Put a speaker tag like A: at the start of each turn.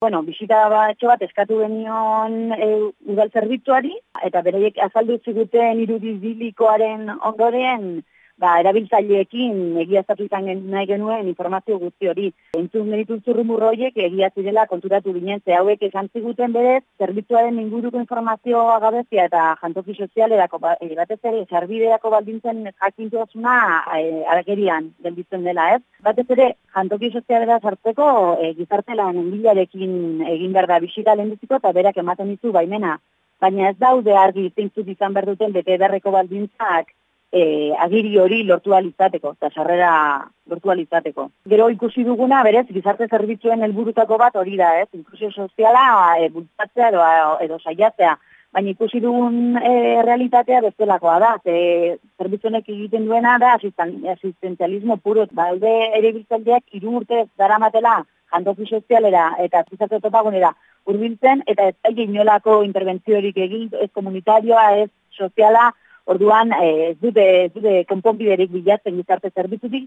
A: Bueno, bisita batxo bat eskatu genion e, udal zerbitzuari, eta bereiek azaldu ziguten irudizilikoaren ondoren, ba, erabiltzaileekin egiaztatu izan nahi genuen informazio guzti hori. Entzun genitu zurrumur horiek egia zirela konturatu ginen, ze hauek esan ziguten berez, zerbitzuaren inguruko informazioa gabezia eta jantoki sozialerako, e, batez ere, zerbideako baldintzen jakintuazuna e, aragerian gelditzen dela, ez? Batez ere, jantoki sozialera sartzeko e, gizartelan enbilarekin egin behar da bisita lehenziko eta berak ematen ditu baimena. Baina ez daude argi zeintzut izan behar duten bete berreko baldintzak e, agiri hori lortu alizateko, eta sarrera lortu alizateko. Gero ikusi duguna, berez, gizarte zerbitzuen helburutako bat hori da, ez? Inklusio soziala e, bultatzea edo, edo saiatzea. Baina ikusi dugun e, realitatea bestelakoa da, ze zerbitzuenek egiten duena da asistentzialismo puro. Balde ere biltzaldeak iru urte dara matela jantoki sozialera eta gizarte topagunera urbiltzen, eta ez inolako interbentziorik egin, ez komunitarioa, ez soziala, Orduan, eh, ez dute, ez dute konponbiderik bilatzen gizarte zerbitzutik,